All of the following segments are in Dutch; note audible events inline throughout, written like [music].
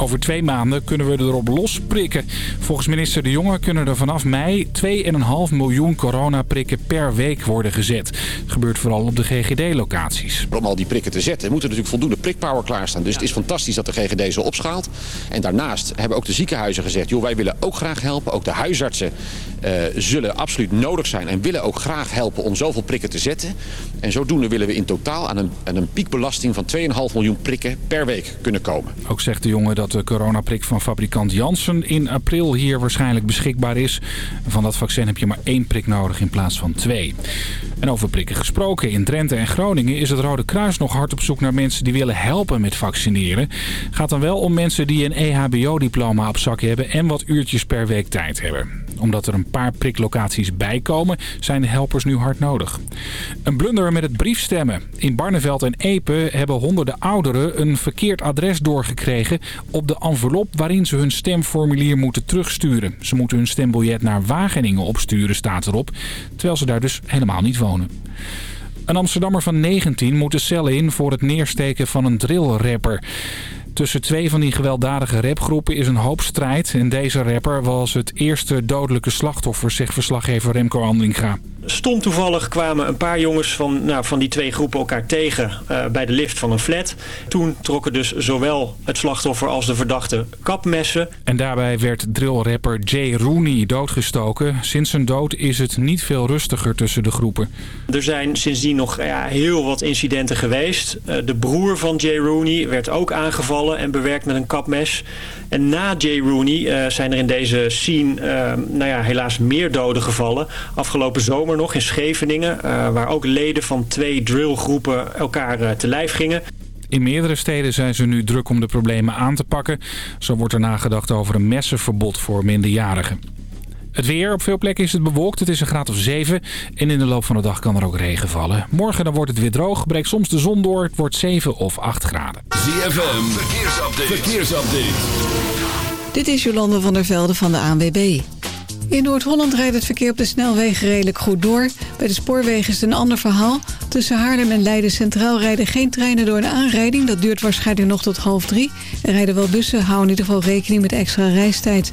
Over twee maanden kunnen we erop losprikken. Volgens minister De Jonge kunnen er vanaf mei 2,5 miljoen coronaprikken per week worden gezet. Dat gebeurt vooral op de GGD-locaties. Om al die prikken te zetten moet er natuurlijk voldoende prikpower klaarstaan. Dus het is fantastisch dat de GGD zo opschaalt. En daarnaast hebben ook de ziekenhuizen gezegd... joh, wij willen ook graag helpen. Ook de huisartsen uh, zullen absoluut nodig zijn en willen ook graag helpen om zoveel prikken te zetten. En zodoende willen we in totaal aan een, aan een piekbelasting van 2,5 miljoen prikken per week kunnen komen. Ook zegt de jongen dat de coronaprik van fabrikant Janssen in april hier waarschijnlijk beschikbaar is. Van dat vaccin heb je maar één prik nodig in plaats van twee. En over prikken gesproken, in Drenthe en Groningen is het Rode Kruis nog hard op zoek naar mensen die willen helpen met vaccineren. Gaat dan wel om mensen die een EHBO-diploma op zak hebben en wat uurtjes per week tijd hebben. Omdat er een paar priklocaties bijkomen, zijn de helpers nu hard nodig. Een blunder met het briefstemmen. In Barneveld en Epe hebben honderden ouderen een verkeerd adres doorgekregen op de envelop waarin ze hun stemformulier moeten terugsturen. Ze moeten hun stembiljet naar Wageningen opsturen, staat erop, terwijl ze daar dus helemaal niet wonen. Een Amsterdammer van 19 moet de cel in voor het neersteken van een drillrapper. Tussen twee van die gewelddadige rapgroepen is een hoop strijd. En deze rapper was het eerste dodelijke slachtoffer, zegt verslaggever Remco Andringa. Stom toevallig kwamen een paar jongens van, nou, van die twee groepen elkaar tegen uh, bij de lift van een flat. Toen trokken dus zowel het slachtoffer als de verdachte kapmessen. En daarbij werd drillrapper Jay Rooney doodgestoken. Sinds zijn dood is het niet veel rustiger tussen de groepen. Er zijn sindsdien nog ja, heel wat incidenten geweest. Uh, de broer van Jay Rooney werd ook aangevallen en bewerkt met een kapmes. En na Jay Rooney uh, zijn er in deze scene nou ja, helaas meer doden gevallen. Afgelopen zomer nog in Scheveningen. Uh, waar ook leden van twee drillgroepen elkaar te lijf gingen. In meerdere steden zijn ze nu druk om de problemen aan te pakken. Zo wordt er nagedacht over een messenverbod voor minderjarigen. Het weer, op veel plekken is het bewolkt. Het is een graad of 7. En in de loop van de dag kan er ook regen vallen. Morgen dan wordt het weer droog. Breekt soms de zon door. Het wordt 7 of 8 graden. ZFM, verkeersupdate. verkeersupdate. Dit is Jolande van der Velde van de ANWB. In Noord-Holland rijdt het verkeer op de snelwegen redelijk goed door. Bij de spoorwegen is het een ander verhaal. Tussen Haarlem en Leiden Centraal rijden geen treinen door een aanrijding. Dat duurt waarschijnlijk nog tot half drie. Er rijden wel bussen, hou in ieder geval rekening met extra reistijd.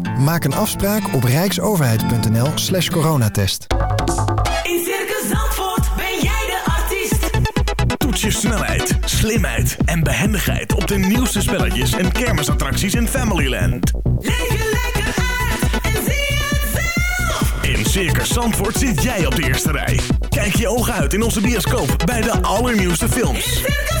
Maak een afspraak op rijksoverheid.nl slash coronatest. In Circus Zandvoort ben jij de artiest. Toets je snelheid, slimheid en behendigheid op de nieuwste spelletjes en kermisattracties in Familyland. Leef je lekker uit en zie het zelf. In Circus Zandvoort zit jij op de eerste rij. Kijk je ogen uit in onze bioscoop bij de allernieuwste films. In Circus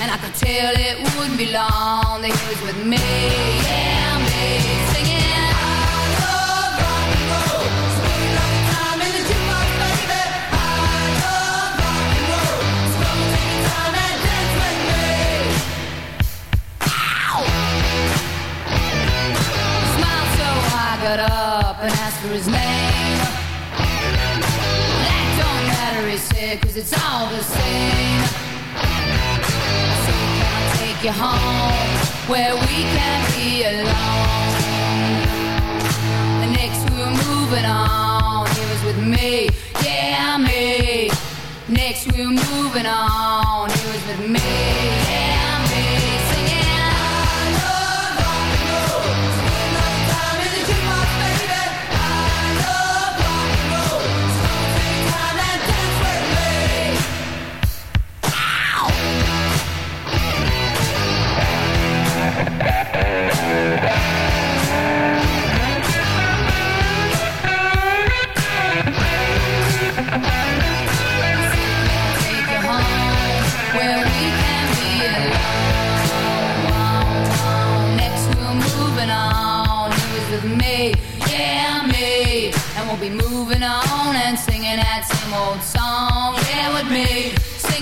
And I could tell it wouldn't be long. That he was with me, yeah, for his name. That don't matter, he said, cause it's all the same. Said, can I take you home where we can be alone? And next we were moving on,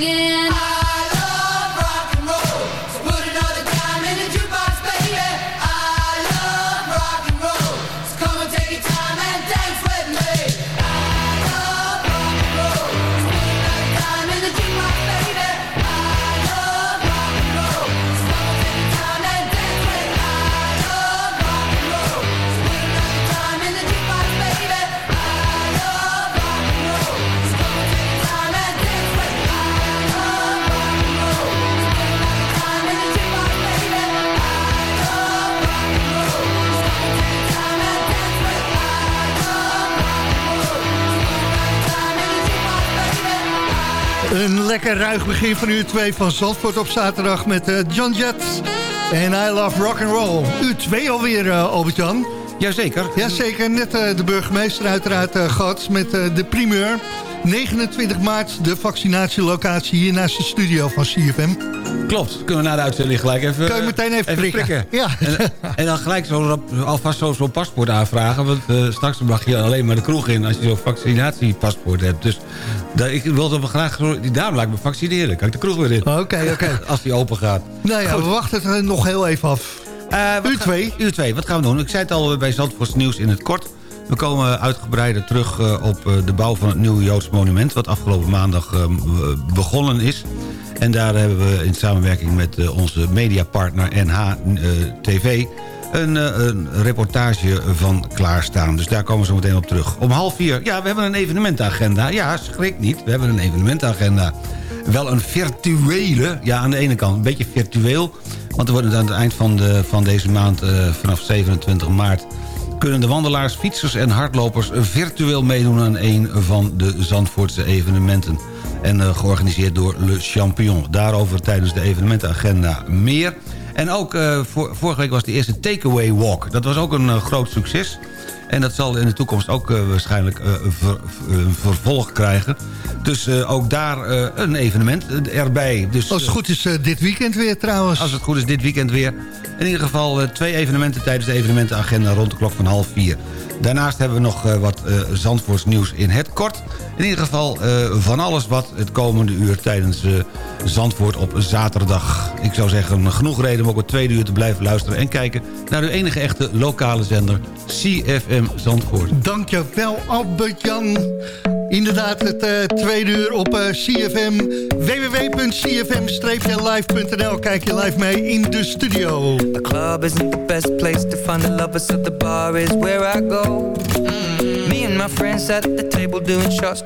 me, lekker ruig begin van uur 2 van Zandvoort op zaterdag met eh, John Jett. En I Love Rock and Roll. Uur 2 alweer, uh, Albert-Jan. Jazeker. Jazeker, net eh, de burgemeester uiteraard eh, gehad met de primeur. 29 maart de vaccinatielocatie hier naast de studio van CFM. Klopt, kunnen we na de uitzending gelijk even... Kun je meteen even prikken. Ja. En, en dan gelijk zo, alvast zo- zo'n paspoort aanvragen. Want eh, straks mag je alleen maar de kroeg in als je zo'n vaccinatiepaspoort hebt. Dus daar, ik wilde wel graag... zo- Die dame laat me vaccineren. Kan ik de kroeg weer in. Oké, oké. [laughs] Als die open gaat. Nou ja, we wachten het er nog heel even af. uur 2. Uur 2, wat gaan we doen? Ik zei het al bij Zandvoorts Nieuws in het kort. We komen uitgebreider terug eh, op eh, de bouw van het nieuwe Joods monument... wat afgelopen maandag eh, begonnen is. En daar hebben we in samenwerking met onze mediapartner NH-TV... Een, een reportage van klaarstaan. Dus daar komen we zo meteen op terug. Om half vier, ja, we hebben een evenementagenda. Ja, schrik niet, we hebben een evenementagenda. Wel een virtuele, ja, aan de ene kant een beetje virtueel... want er wordt aan het eind van, de, van deze maand, vanaf 27 maart... kunnen de wandelaars, fietsers en hardlopers virtueel meedoen... aan een van de Zandvoortse evenementen. En eh, georganiseerd door Le Champion. Daarover tijdens de evenementenagenda meer... En ook eh, vor- vorige week was de eerste Takeaway Walk. Dat was ook een eh, groot succes. En dat zal in de toekomst ook eh, waarschijnlijk eh, een ver- een vervolg krijgen. Dus eh, ook daar een evenement erbij. Dus, Als het goed is dit weekend weer trouwens. Als het goed is dit weekend weer. In ieder geval twee evenementen tijdens de evenementenagenda rond de klok van half vier. Daarnaast hebben we nog wat Zandvoorts nieuws in het kort. In ieder geval eh, van alles wat het komende uur tijdens eh, Zandvoort op zaterdag. Ik zou zeggen, genoeg reden om ook het tweede uur te blijven luisteren... en kijken naar uw enige echte lokale zender, CFM Zandvoort. Dankjewel Albert-Jan. Inderdaad, het eh, tweede uur op eh, CFM. www.cfm-live.nl Kijk je live mee in de studio. The club isn't the best place to find the lovers, so the bar is where I go. Me and my friends at the table doing shots,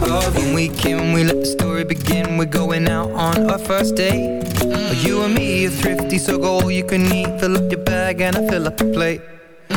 When we came, we let the story begin. We're going out on our first date. You and me are thrifty, so go all you can eat. Fill up your bag and I fill up the plate.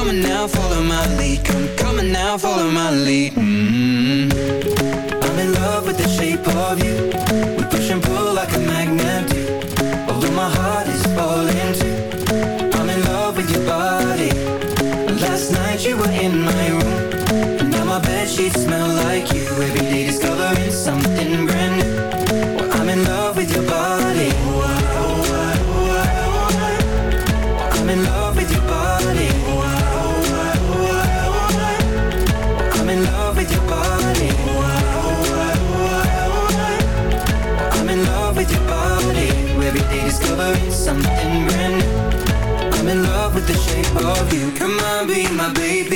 Come on now, follow my lead. Come, on now, follow my lead. Mm-hmm. I'm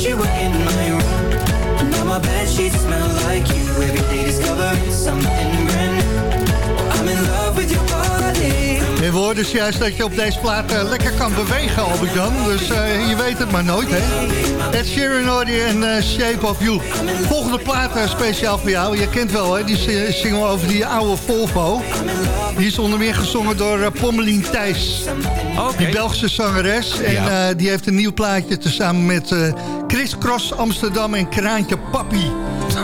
Night you were in my room. Now my bed sheets smell like you. Every day discovering something brand new. I'm in love with your body. En we hoorden dus juist dat je op deze plaat eh, lekker kan bewegen, Albert-Jan. Dus eh, je weet het maar nooit, hè? Ed Sheeran hoorde en eh, Shape of You. Volgende plaat speciaal voor jou. Je kent wel, hè? Die si- single over die oude Volvo. Die is onder meer gezongen door Pommelien Thijs. Die Belgische zangeres. En Ja. eh, die heeft een nieuw plaatje tezamen met eh Chris Cross Amsterdam en Kraantje Papi.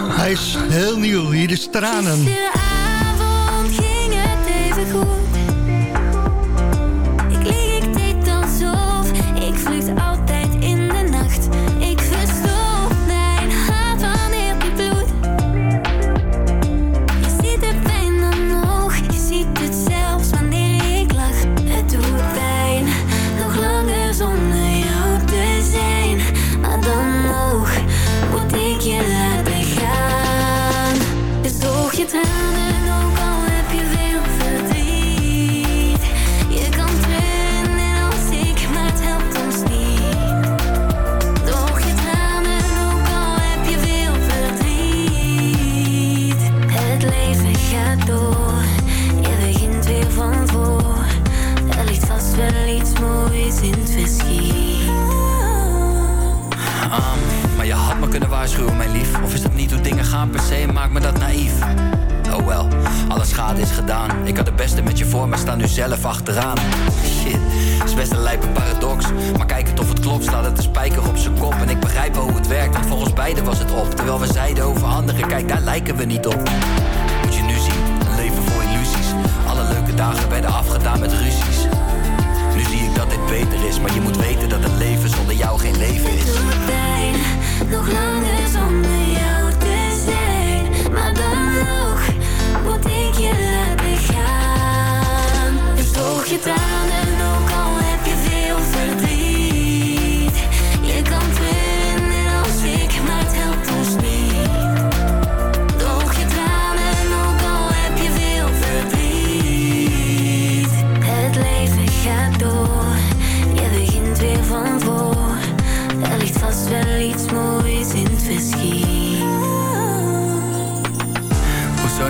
Hij is heel nieuw. Hier is Tranen. Gisteravond ging het even goed.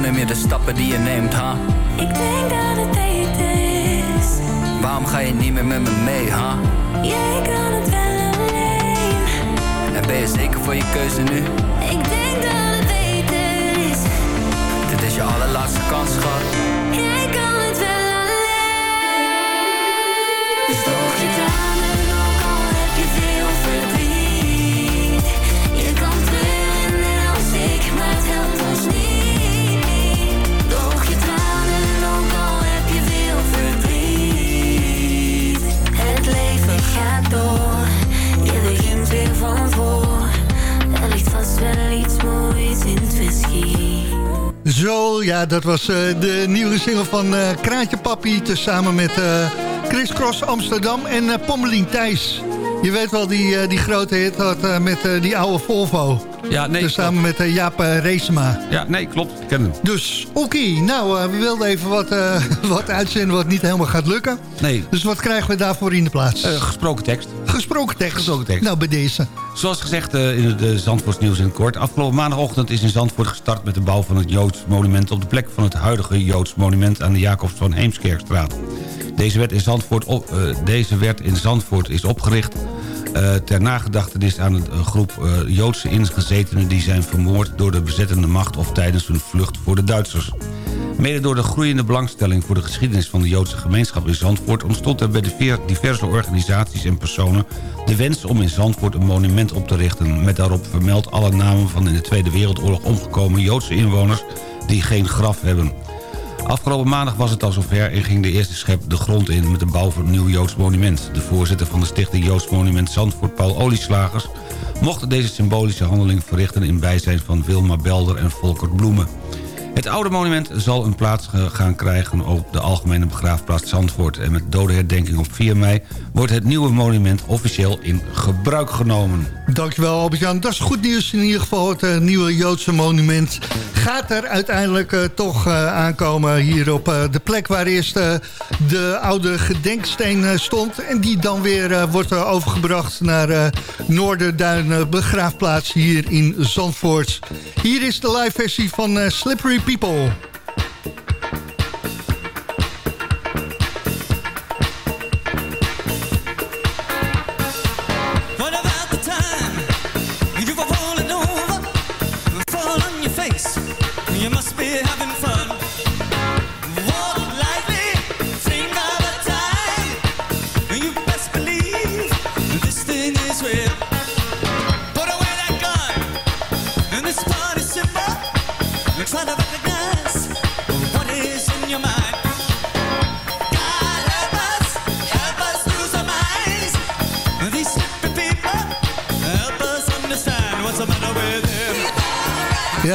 Neem je de stappen die je neemt, ha? Ik denk dat het beter is. Waarom ga je niet meer met me mee, ha? Jij kan het wel alleen. En ben je zeker voor je keuze nu? Ik denk dat het beter is. Dit is je allerlaatste kans, schat. Zo, ja, dat was eh, de nieuwe single van eh, Kraantje Papi... tezamen met eh, Chris Cross Amsterdam en eh Pommelien Thijs. Je weet wel, die, die grote hit had met die oude Volvo. Ja, nee. Tezamen met eh, Jaap Reesema. Ja, nee, klopt. Ik ken hem. Dus, oké. Nou, we wilden even wat, [laughs] wat uitzenden wat niet helemaal gaat lukken. Nee. Dus wat krijgen we daarvoor in de plaats? Gesproken tekst. Gesproken tekst. Gesproken tekst. Nou, bij deze. Zoals gezegd eh, in het uh, Zandvoorts nieuws in het kort. Afgelopen maandagochtend is in Zandvoort gestart met de bouw van het Joods monument... op de plek van het huidige Joods monument aan de Jacobs van Heemskerkstraat. Deze werd in Zandvoort, op, eh, deze werd in Zandvoort is opgericht ter nagedachtenis aan een groep Joodse ingezetenen... die zijn vermoord door de bezettende macht of tijdens hun vlucht voor de Duitsers. Mede door de groeiende belangstelling voor de geschiedenis van de Joodse gemeenschap in Zandvoort... ontstond er bij de diverse organisaties en personen de wens om in Zandvoort een monument op te richten... met daarop vermeld alle namen van in de Tweede Wereldoorlog omgekomen Joodse inwoners die geen graf hebben. Afgelopen maandag was het al zover en ging de eerste schep de grond in... met de bouw van een nieuw Joods monument. De voorzitter van de stichting Joods Monument Zandvoort, Paul Olieslagers... mocht deze symbolische handeling verrichten in bijzijn van Wilma Belder en Volkert Bloemen. Het oude monument zal een plaats gaan krijgen op de Algemene Begraafplaats Zandvoort. En met dodenherdenking op 4 mei wordt het nieuwe monument officieel in gebruik genomen. Dankjewel Albert-Jan. Dat is goed nieuws in ieder geval. Het eh, nieuwe Joodse monument gaat er uiteindelijk eh, toch eh, aankomen hier op de plek waar eerst de oude gedenksteen stond. En die dan weer wordt overgebracht naar Noorderduin begraafplaats hier in Zandvoort. Hier is de live versie van Slippery People.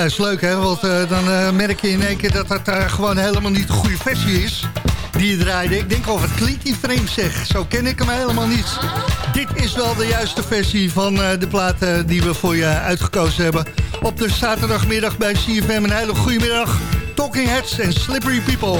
Is leuk hè, want eh, dan eh, merk je in één keer dat het eh, gewoon helemaal niet de goede versie is. Die je draaide. Ik denk of het klinkt die vreemd zeg. Zo ken ik hem helemaal niet. Dit is wel de juiste versie van de plaat eh, die we voor je uitgekozen hebben. Op de zaterdagmiddag bij CFM. Een hele goede middag. Talking Heads en Slippery People.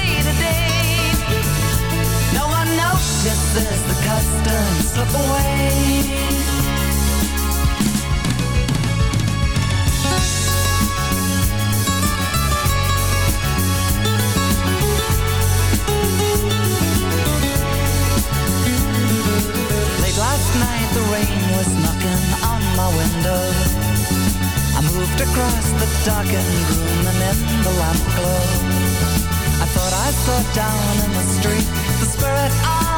Notices the customs slip away. Late last night the rain was knocking on my window I moved across the darkened room and in the lamp glow I thought I saw down in the street The spirit of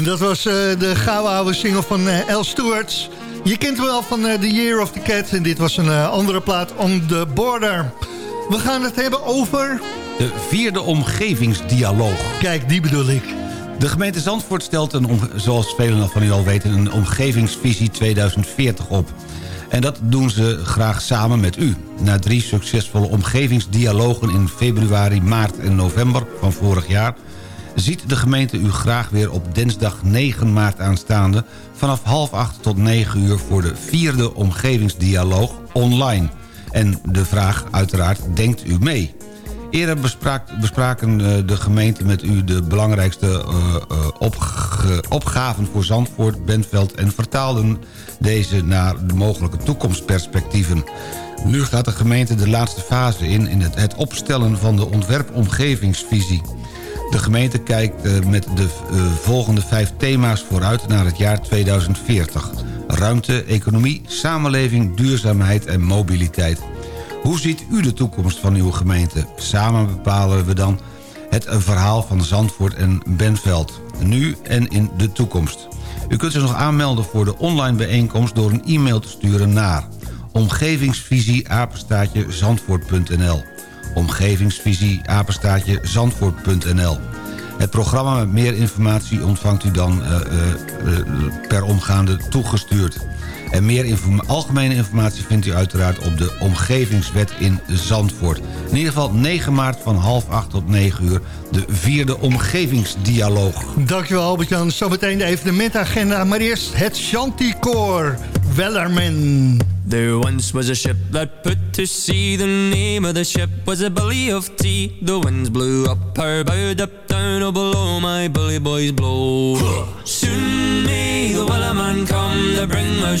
En dat was eh, de gouden oude single van eh El Stewarts. Je kent hem wel van eh, The Year of the Cat. En dit was een andere plaat, On the Border. We gaan het hebben over... De vierde omgevingsdialoog. Kijk, die bedoel ik. De gemeente Zandvoort stelt, een, zoals velen van u al weten... een omgevingsvisie 2040 op. En dat doen ze graag samen met u. Na drie succesvolle omgevingsdialogen in februari, maart en november van vorig jaar... ziet de gemeente u graag weer op dinsdag 9 maart aanstaande... vanaf half acht tot 9 uur voor de vierde omgevingsdialoog online. En de vraag uiteraard, denkt u mee? Eerder bespraken eh, de gemeente met u de belangrijkste eh, eh, opgaven voor Zandvoort, Bentveld... en vertaalden deze naar de mogelijke toekomstperspectieven. Nu gaat de gemeente de laatste fase in... in het, het opstellen van de ontwerpomgevingsvisie. De gemeente kijkt eh, met de eh, volgende vijf thema's vooruit naar het jaar 2040. Ruimte, economie, samenleving, duurzaamheid en mobiliteit. Hoe ziet u de toekomst van uw gemeente? Samen bepalen we dan het verhaal van Zandvoort en Benveld. Nu en in de toekomst. U kunt zich nog aanmelden voor de online bijeenkomst... door een e-mail te sturen naar omgevingsvisie apenstaatje zandvoort.nl omgevingsvisie apenstaatje zandvoort.nl Het programma met meer informatie ontvangt u dan eh, eh, eh, per omgaande toegestuurd. En meer algemene informatie vindt u uiteraard op de Omgevingswet in Zandvoort. In ieder geval 9 maart van half 8 tot 9 uur de vierde omgevingsdialoog. Dankjewel Albert-Jan. Zometeen de evenementagenda. Maar eerst het Chanticoor. Wellerman. There once was a ship that put to sea. The name of the ship was a belly of tea. The winds blew up her bow, up down, oh below my bully boys blow. Soon may the wellerman come to bring us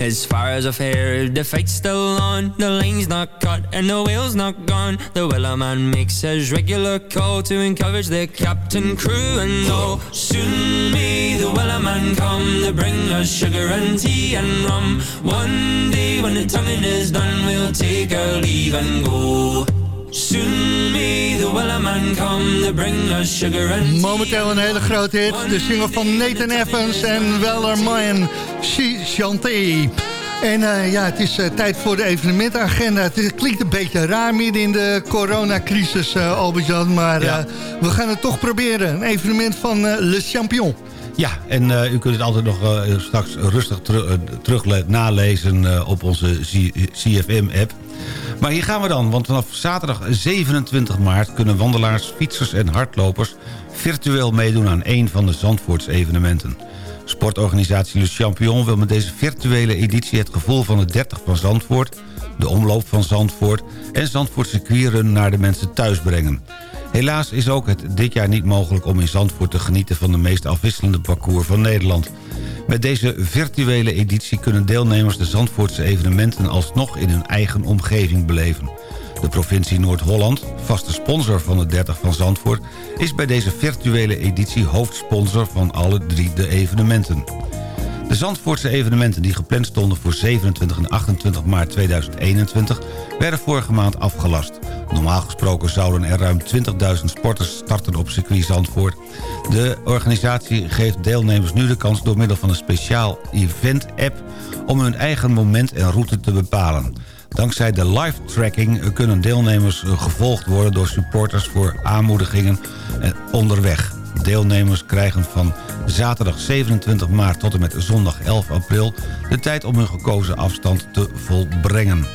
as far as I've heard, the fight's still on. The line's not cut and the whale's not gone. The wellerman makes his regular call To encourage the captain, crew and all. Soon may the wellerman come To bring us sugar and tea and rum. One day when the tonguing is done We'll take our leave and go Soon may the wellerman come to bring us sugar and Momenteel een hele grote hit. De single van Nathan Evans en Wellerman, She Chanté. En uh, ja, het is uh, tijd voor de evenementagenda. Het klinkt een beetje raar midden in de coronacrisis, uh, Albert-Jan. Maar ja. we gaan het toch proberen. Een evenement van Le Champion. Ja, en uh, u kunt het altijd nog uh, straks rustig ter terug nalezen op onze CFM-app. Maar hier gaan we dan, want vanaf zaterdag 27 maart... kunnen wandelaars, fietsers en hardlopers virtueel meedoen aan een van de Zandvoorts evenementen. Sportorganisatie Le Champion wil met deze virtuele editie... het gevoel van de 30 van Zandvoort, de omloop van Zandvoort... en Zandvoort circuitrun naar de mensen thuis brengen. Helaas is ook het dit jaar niet mogelijk om in Zandvoort te genieten... van de meest afwisselende parcours van Nederland. Met deze virtuele editie kunnen deelnemers de Zandvoortse evenementen... alsnog in hun eigen omgeving beleven. De provincie Noord-Holland, vaste sponsor van de 30 van Zandvoort... is bij deze virtuele editie hoofdsponsor van alle drie de evenementen. De Zandvoortse evenementen die gepland stonden voor 27 en 28 maart 2021... werden vorige maand afgelast. Normaal gesproken zouden er ruim 20.000 sporters starten op circuit Zandvoort. De organisatie geeft deelnemers nu de kans door middel van een speciaal event-app... om hun eigen moment en route te bepalen. Dankzij de live tracking kunnen deelnemers gevolgd worden door supporters voor aanmoedigingen onderweg. Deelnemers krijgen van zaterdag 27 maart tot en met zondag 11 april... de tijd om hun gekozen afstand te volbrengen.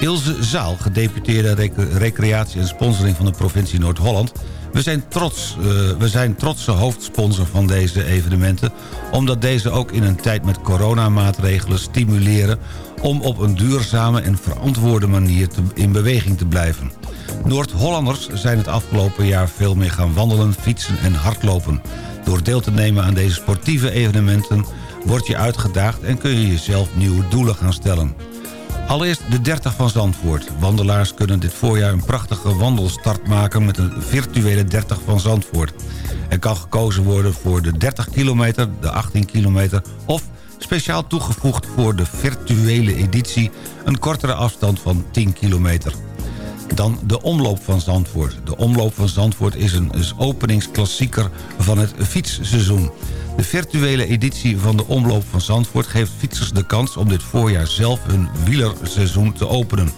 Ilse Zaal, gedeputeerde rec recreatie en sponsoring van de provincie Noord-Holland... We zijn, trots, uh, we zijn trotse hoofdsponsor van deze evenementen... omdat deze ook in een tijd met coronamaatregelen stimuleren... om op een duurzame en verantwoorde manier te, in beweging te blijven. Noord-Hollanders zijn het afgelopen jaar veel meer gaan wandelen, fietsen en hardlopen. Door deel te nemen aan deze sportieve evenementen word je uitgedaagd... en kun je jezelf nieuwe doelen gaan stellen. Allereerst de 30 van Zandvoort. Wandelaars kunnen dit voorjaar een prachtige wandelstart maken... met een virtuele 30 van Zandvoort. Er kan gekozen worden voor de 30 kilometer, de 18 kilometer... of speciaal toegevoegd voor de virtuele editie... een kortere afstand van 10 kilometer. Dan de Omloop van Zandvoort. De Omloop van Zandvoort is een openingsklassieker van het fietsseizoen. De virtuele editie van de Omloop van Zandvoort geeft fietsers de kans om dit voorjaar zelf hun wielerseizoen te openen.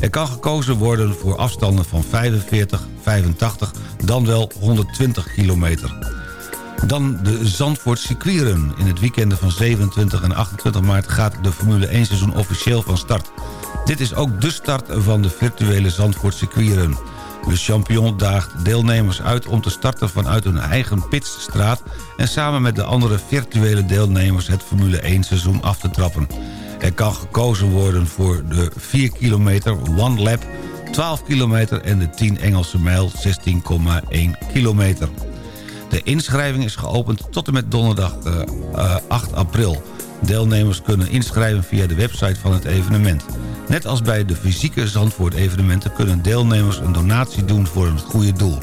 Er kan gekozen worden voor afstanden van 45, 85, dan wel 120 kilometer. Dan de Zandvoort circuitrun. In het weekende van 27 en 28 maart gaat de Formule 1 seizoen officieel van start. Dit is ook de start van de virtuele Zandvoort circuitrun. Le Champion daagt deelnemers uit om te starten vanuit hun eigen pitstraat... en samen met de andere virtuele deelnemers het Formule 1 seizoen af te trappen. Er kan gekozen worden voor de 4 kilometer One Lap, 12 kilometer en de 10 Engelse mijl 16,1 kilometer. De inschrijving is geopend tot en met donderdag eh, eh, 8 april. Deelnemers kunnen inschrijven via de website van het evenement. Net als bij de fysieke Zandvoort-evenementen... kunnen deelnemers een donatie doen voor een goede doel.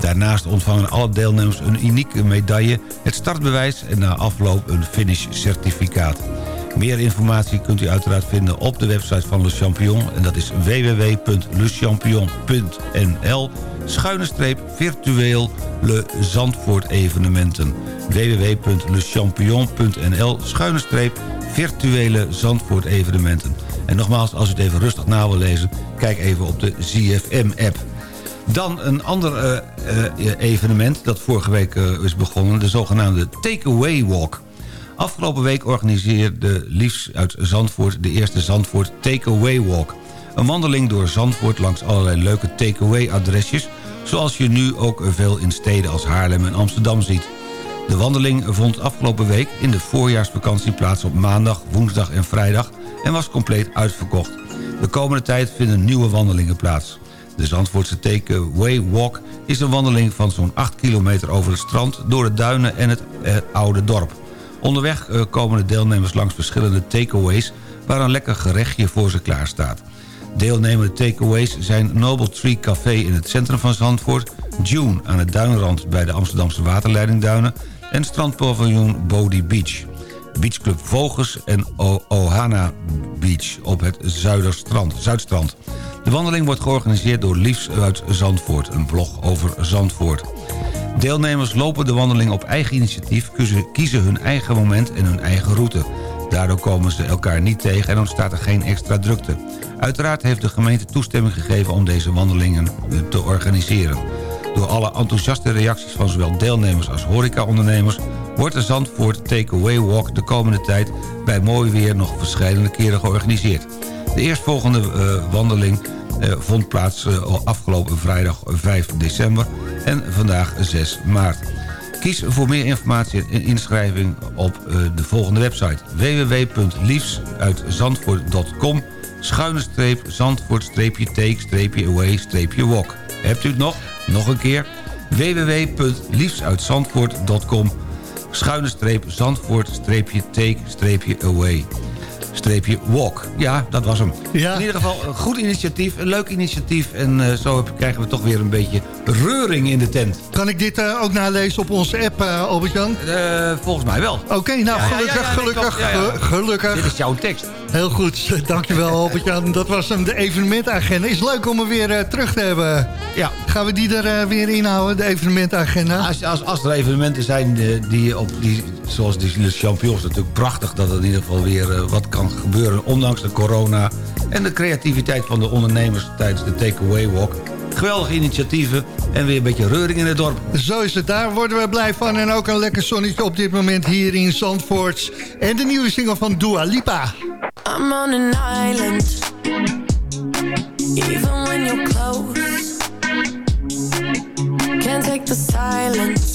Daarnaast ontvangen alle deelnemers een unieke medaille... het startbewijs en na afloop een finish-certificaat. Meer informatie kunt u uiteraard vinden op de website van Le Champion... en dat is www.lechampion.nl schuine streep virtueel Le Zandvoort evenementen. www.lechampion.nl schuine streep virtuele Zandvoort evenementen. En nogmaals, als u het even rustig na wil lezen... kijk even op de ZFM-app. Dan een ander eh, eh, evenement dat vorige week eh, is begonnen... de zogenaamde Takeaway Walk. Afgelopen week organiseerde Liefs uit Zandvoort... de eerste Zandvoort Takeaway Walk. Een wandeling door Zandvoort langs allerlei leuke takeaway-adresjes... zoals je nu ook veel in steden als Haarlem en Amsterdam ziet. De wandeling vond afgelopen week in de voorjaarsvakantie plaats op maandag, woensdag en vrijdag en was compleet uitverkocht. De komende tijd vinden nieuwe wandelingen plaats. De Zandvoortse Takeaway Walk is een wandeling van zo'n 8 kilometer over het strand... door de duinen en het eh, oude dorp. Onderweg eh, komen de deelnemers langs verschillende takeaways... waar een lekker gerechtje voor ze klaar staat. Deelnemende takeaways zijn Noble Tree Café in het centrum van Zandvoort... June aan het duinrand bij de Amsterdamse waterleidingduinen... en strandpaviljoen Bodie Beach. Beachclub Vogels en Ohana Beach op het Zuidstrand. De wandeling wordt georganiseerd door Liefs uit Zandvoort, een blog over Zandvoort. Deelnemers lopen de wandeling op eigen initiatief, kiezen- kiezen hun eigen moment en hun eigen route. Daardoor komen ze elkaar niet tegen en ontstaat er geen extra drukte. Uiteraard heeft de gemeente toestemming gegeven om deze wandelingen eh, te organiseren. Door alle enthousiaste reacties van zowel deelnemers als horecaondernemers... wordt de Zandvoort Takeaway Walk de komende tijd bij mooi weer nog verschillende keren georganiseerd. De eerstvolgende eh, wandeling eh, vond plaats eh, afgelopen vrijdag 5 december en vandaag 6 maart. Kies voor meer informatie en inschrijving op de volgende website www.liefsuitzandvoort.com schuine streep zandvoort streepje take streepje away streepje walk. Hebt u het nog? Nog een keer www.liefsuitzandvoort.com schuine streep zandvoort streepje take streepje away streepje walk. Ja, dat was hem. In ieder geval een goed initiatief, een leuk initiatief. En eh, zo krijgen we toch weer een beetje reuring in de tent. Kan ik dit eh, ook nalezen op onze app, Albert-Jan? volgens mij wel. Oké, nou Ja, gelukkig, ja, ja, nee, gelukkig, klopt, gelukkig. Dit is jouw tekst. Heel goed, [laughs] dankjewel Albert-Jan. Dat was hem, de evenementagenda. Is leuk om hem weer terug te hebben. Ja. Gaan we die er weer inhouden, de evenementagenda? Als, als, als er evenementen zijn die op die, zoals die Le Champions, natuurlijk prachtig dat er in ieder geval weer wat kan gebeuren, ondanks de corona en de creativiteit van de ondernemers tijdens de Takeaway Walk. Geweldige initiatieven en weer een beetje reuring in het dorp. Zo is het, daar worden we blij van. En ook een lekker zonnetje op dit moment hier in Zandvoort. En de nieuwe single van Dua Lipa. I'm on an island. Even when you're close, can't take the silence.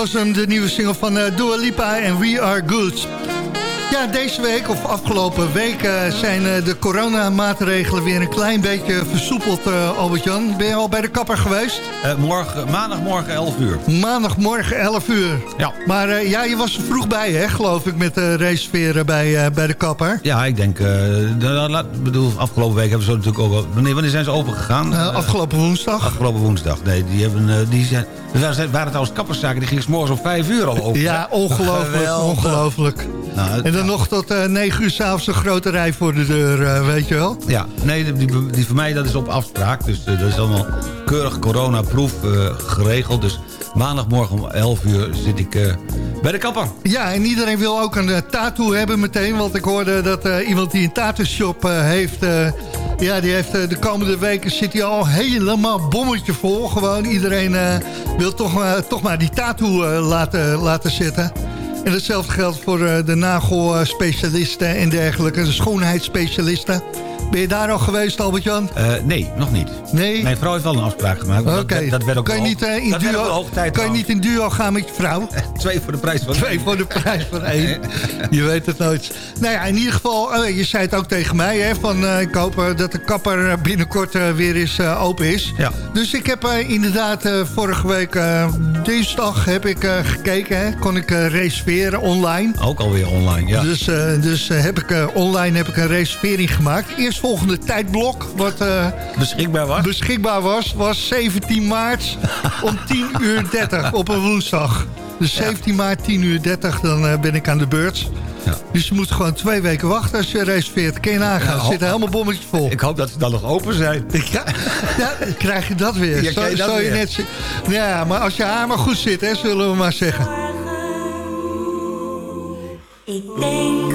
Was hem, de nieuwe single van eh, Dua Lipa en We Are Good. Ja, deze week of afgelopen week eh, zijn eh, de coronamaatregelen weer een klein beetje versoepeld, eh, Albert-Jan. Ben je al bij de kapper geweest? Morgen, maandagmorgen 11 uur. Maandagmorgen 11 uur. Ja. Maar ja, je was er vroeg bij, hè, geloof ik, met de reserveren bij, bij de kapper. Ja, ik denk... bedoel, afgelopen week hebben ze natuurlijk ook... Wanneer, wanneer zijn ze open gegaan? Afgelopen woensdag. Afgelopen woensdag. Nee, die hebben... die zijn, waren, waren trouwens kapperszaken, die gingen morgens om 5 uur al open. Ja, ongelooflijk, ongelooflijk. Nou, En dan nog tot eh 9 uur s'avonds een grote rij voor de deur, eh, weet je wel? Ja, nee, die, die, voor mij dat is op afspraak. Dus eh, dat is allemaal keurig coronaproef geregeld. Dus maandagmorgen om 11 uur zit ik bij de kapper. Ja, en iedereen wil ook een tattoo hebben meteen. Want ik hoorde dat iemand die een tattoo shop heeft... ja, die heeft de komende weken zit hij al helemaal bommetje vol. Gewoon iedereen wil toch, eh, toch maar die tattoo laten, laten zetten. En hetzelfde geldt voor eh, de nagelspecialisten en dergelijke. De schoonheidsspecialisten. Ben je daar al geweest, Albert-Jan? Eh, nee, nog niet. Nee? Mijn vrouw heeft wel een afspraak gemaakt. Oké. Dat, dat werd ook kan je niet, eh, in duo, tijd kan je niet in duo gaan met je vrouw? [laughs] Twee voor de prijs van Twee voor de prijs van één. [laughs] Je weet het nooit. Nou ja, in ieder geval, eh, je zei het ook tegen mij... Hè, van, eh, ik hoop dat de kapper binnenkort weer eens open is. Ja. Dus ik heb inderdaad vorige week dinsdag heb ik gekeken. Hè, kon ik reserveren online. Ook alweer online, ja. Dus, dus heb ik, online heb ik een reservering gemaakt. Eerstvolgende tijdblok wat eh, beschikbaar, was? beschikbaar was... was 17 maart om [laughs] 10 uur 30 op een woensdag. Dus 17 maart 10 uur 30, dan eh, ben ik aan de beurt. Dus je moet gewoon twee weken wachten als je reserveert. Kun je nagaan, Ja, zit helemaal bommetje vol. Ik hoop dat ze dan nog open zijn. [laughs] Ja, ja, krijg je dat weer. Ja, Zo- krijg je net ja, maar als je haar maar goed zit, hè, zullen we maar zeggen. Ik denk,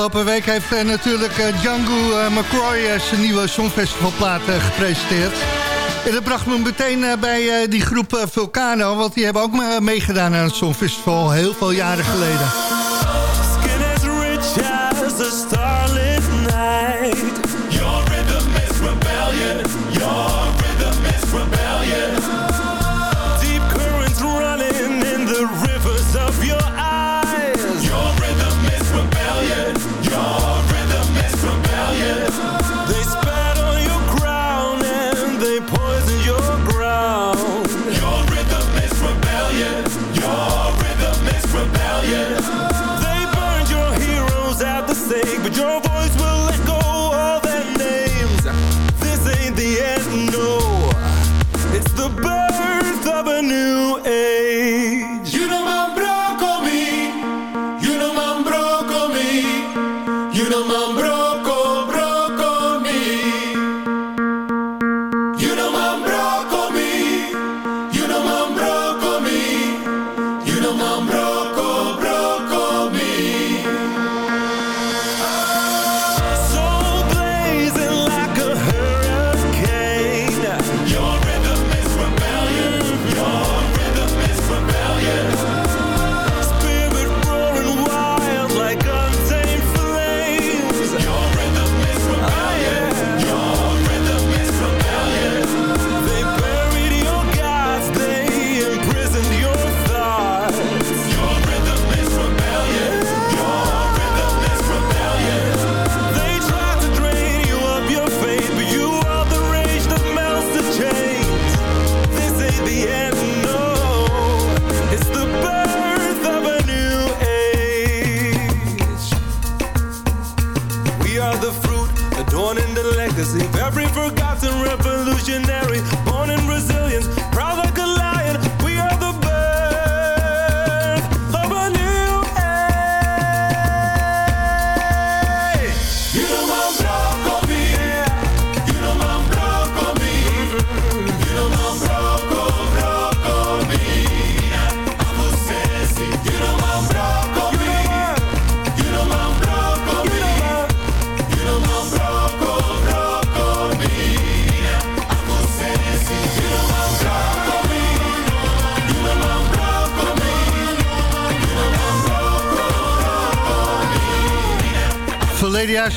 afgelopen week heeft eh, natuurlijk eh, Django eh, McCroy zijn nieuwe Songfestivalplaat gepresenteerd. En dat bracht me meteen bij die groep Vulcano, want die hebben ook meegedaan aan het Songfestival heel veel jaren geleden.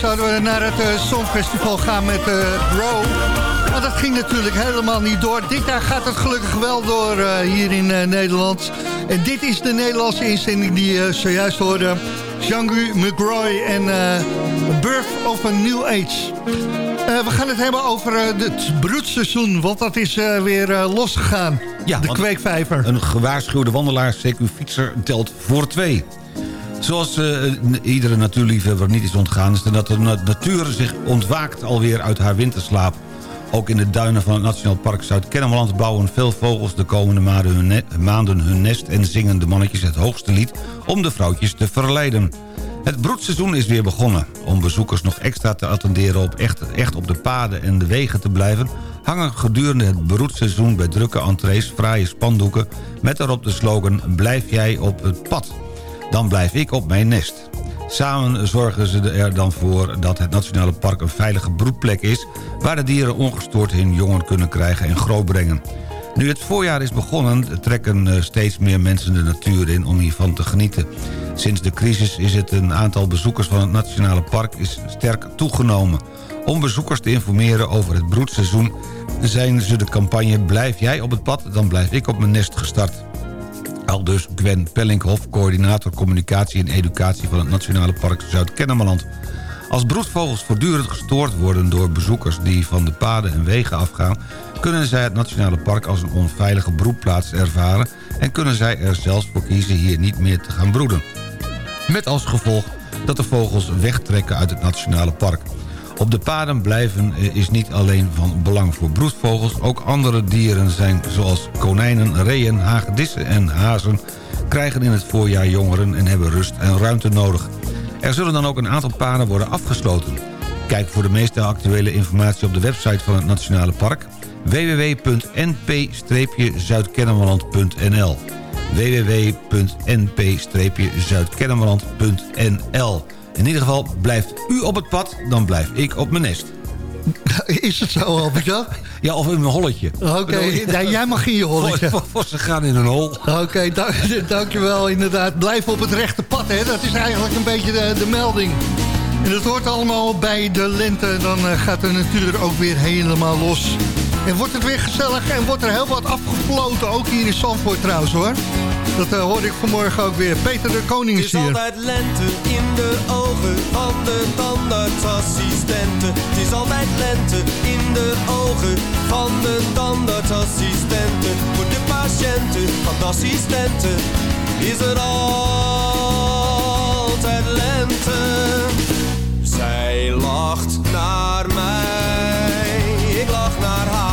Zouden we naar het eh, Songfestival gaan met eh Bro. Maar dat ging natuurlijk helemaal niet door. Dit jaar gaat het gelukkig wel door eh, hier in Nederland. En dit is de Nederlandse inzending die je zojuist hoorde. Jean-Guy McGroy en Birth of a New Age. We gaan het hebben over het broedseizoen, want dat is weer losgegaan. Ja, de kweekvijver. Een gewaarschuwde wandelaar, CQ-fietser, telt voor twee. Zoals eh, iedere natuurliefhebber niet is ontgaan... is dat de na- natuur zich ontwaakt alweer uit haar winterslaap. Ook in de duinen van het Nationaal Park Zuid-Kennemerland... bouwen veel vogels de komende maanden hun, nest... en zingen de mannetjes het hoogste lied om de vrouwtjes te verleiden. Het broedseizoen is weer begonnen. Om bezoekers nog extra te attenderen op echt, echt op de paden en de wegen te blijven... hangen gedurende het broedseizoen bij drukke entrees fraaie spandoeken... met daarop de slogan Blijf jij op het pad. Dan blijf ik op mijn nest. Samen zorgen ze er dan voor dat het Nationale Park een veilige broedplek is... waar de dieren ongestoord hun jongen kunnen krijgen en grootbrengen. Nu het voorjaar is begonnen, trekken eh, steeds meer mensen de natuur in om hiervan te genieten. Sinds de crisis is het een aantal bezoekers van het Nationale Park is sterk toegenomen. Om bezoekers te informeren over het broedseizoen zijn ze de campagne Blijf jij op het pad, dan blijf ik op mijn nest gestart. Al dus Gwen Pellinghoff, coördinator communicatie en educatie van het Nationale Park Zuid-Kennemerland. Als broedvogels voortdurend gestoord worden door bezoekers die van de paden en wegen afgaan... kunnen zij het Nationale Park als een onveilige broedplaats ervaren... en kunnen zij er zelfs voor kiezen hier niet meer te gaan broeden. Met als gevolg dat de vogels wegtrekken uit het Nationale Park. Op de paden blijven eh, is niet alleen van belang voor broedvogels... ook andere dieren zijn zoals konijnen, reeën, hagedissen en hazen... krijgen in het voorjaar jongeren en hebben rust en ruimte nodig. Er zullen dan ook een aantal paden worden afgesloten. Kijk voor de meeste actuele informatie op de website van het Nationale Park... www.np-zuidkennemerland.nl www.np-zuidkennemerland.nl In ieder geval, blijft u op het pad, dan blijf ik op mijn nest. [laughs] Is het zo, Albert-Jan? Ja, of in mijn holletje. Oké, jij mag in je holletje. [laughs] Ze gaan in een hol. Oké, dank, [laughs] dankjewel inderdaad. Blijf op het rechte pad, hè. Dat is eigenlijk een beetje de, de melding. En dat hoort allemaal bij de lente. Dan eh, gaat de natuur ook weer helemaal los. En wordt het weer gezellig en wordt er heel wat afgefloten. Ook hier in Zandvoort trouwens, hoor. Dat eh, hoorde ik vanmorgen ook weer. Peter de Koning is Het is altijd lente in de ogen van de tandartsassistenten. Het is altijd lente in de ogen van de tandartsassistenten. Voor de patiënten van de assistenten is er altijd lente. Zij lacht naar mij, ik lach naar haar.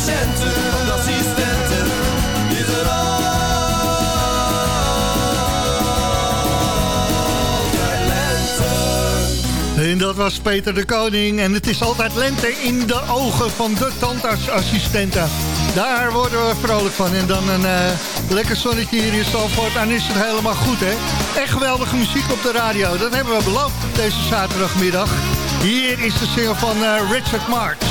Van de assistenten is er altijd lente. En dat was Peter de Koning. En het is altijd lente in de ogen van de tandartsassistenten. Daar worden we vrolijk van. En dan een eh, lekker zonnetje hier in Stalvoort. Dan is het helemaal goed, hè? Echt geweldige muziek op de radio. Dat hebben we beloofd deze zaterdagmiddag. Hier is de single van eh, Richard Marx.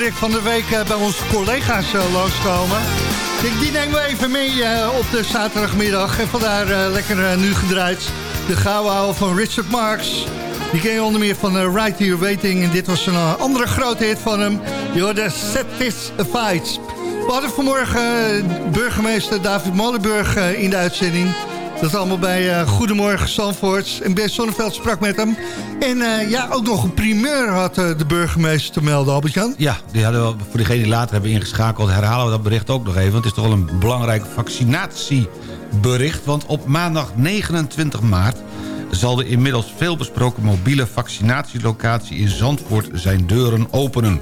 Hoorde ik van de week eh, bij onze collega's uh, langskomen. Ik die nemen we even mee eh, op de zaterdagmiddag. En vandaar eh, lekker nu gedraaid. De gouden van Richard Marx. Die ken je onder meer van Right Here Waiting. En dit was een andere grote hit van hem. Je hoorde Satisfied. We hadden vanmorgen burgemeester David Molenburg in de uitzending... Dat allemaal bij uh, Goedemorgen Zandvoort. En Ben Sonneveld sprak met hem. En uh, ja, ook nog een primeur had uh, de burgemeester te melden, Albert-Jan. Ja, die hadden voor diegenen die later hebben ingeschakeld... herhalen we dat bericht ook nog even. Want het is toch wel een belangrijk vaccinatiebericht. Want op maandag 29 maart zal de inmiddels veelbesproken mobiele vaccinatielocatie in Zandvoort zijn deuren openen.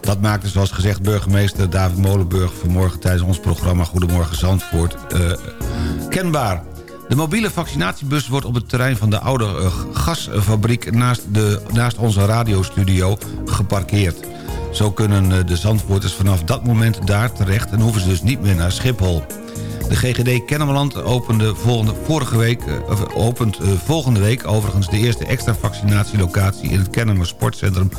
Dat maakte zoals gezegd burgemeester David Molenburg vanmorgen tijdens ons programma Goedemorgen Zandvoort kenbaar. De mobiele vaccinatiebus wordt op het terrein van de oude uh, gasfabriek... Naast, de, naast onze radiostudio geparkeerd. Zo kunnen uh, de Zandvoorters vanaf dat moment daar terecht... en hoeven ze dus niet meer naar Schiphol. De GGD Kennemerland opende volgende, vorige week, uh, opent volgende week... overigens de eerste extra vaccinatielocatie in het Kennemer Sportcentrum...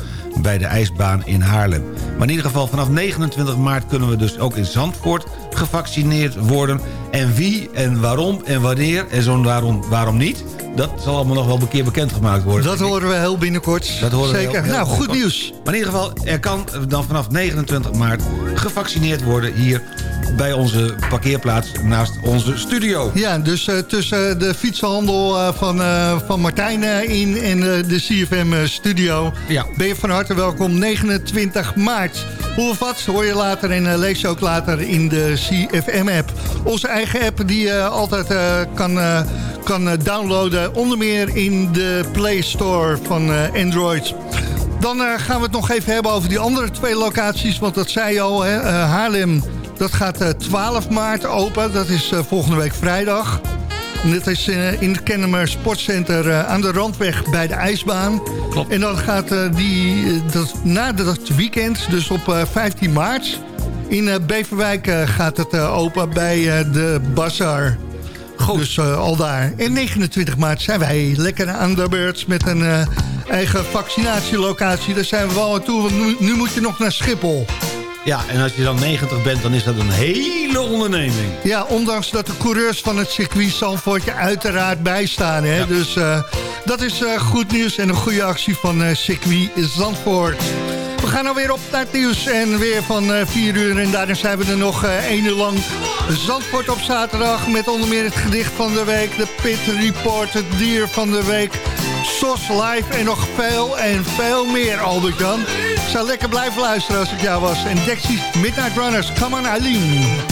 bij de ijsbaan in Haarlem. Maar in ieder geval vanaf 29 maart kunnen we dus ook in Zandvoort gevaccineerd worden. En wie en waarom en wanneer en zo waarom, waarom niet... dat zal allemaal nog wel een keer bekendgemaakt worden. Dat horen we heel binnenkort. Dat horen Zeker. We heel, heel nou, goed nieuws. Maar in ieder geval, er kan dan vanaf 29 maart gevaccineerd worden hier bij onze parkeerplaats naast onze studio. Ja, dus uh, tussen de fietsenhandel uh, van, uh, van Martijn in en de CFM-studio... Ja. ben je van harte welkom 29 maart. Hoe of wat hoor je later en lees je ook later in de CFM-app. Onze eigen app die je altijd kan, kan downloaden... onder meer in de Play Store van Android... Dan gaan we het nog even hebben over die andere twee locaties. Want dat zei je al, hè? Haarlem dat gaat 12 maart open. Dat is volgende week vrijdag. En dit is in het Kennemer Sportcenter aan de Randweg bij de ijsbaan. Klopt. En dan gaat die, dat, na dat weekend, dus op 15 maart... in Beverwijk gaat het open bij de Bazaar. Goed. Dus al daar. En 29 maart zijn wij lekker aan de beurt met een eigen vaccinatielocatie. Daar zijn we wel aan toe, want nu, nu moet je nog naar Schiphol. Ja, en als je dan 90 bent, dan is dat een hele onderneming. Ja, ondanks dat de coureurs van het circuit Zandvoort je uiteraard bijstaan. Hè? Ja. Dus uh, dat is uh, goed nieuws en een goede actie van uh, circuit Zandvoort. We gaan alweer op naar het nieuws en weer van 4 uur. En daarna zijn we er nog 1 uur lang. Zandvoort op zaterdag met onder meer het gedicht van de week. De Pit Report, het dier van de week. SOS Live en nog veel en veel meer, Albert-Jan. Ik zou lekker blijven luisteren als ik jou was. En Dexys Midnight Runners, come on Eileen.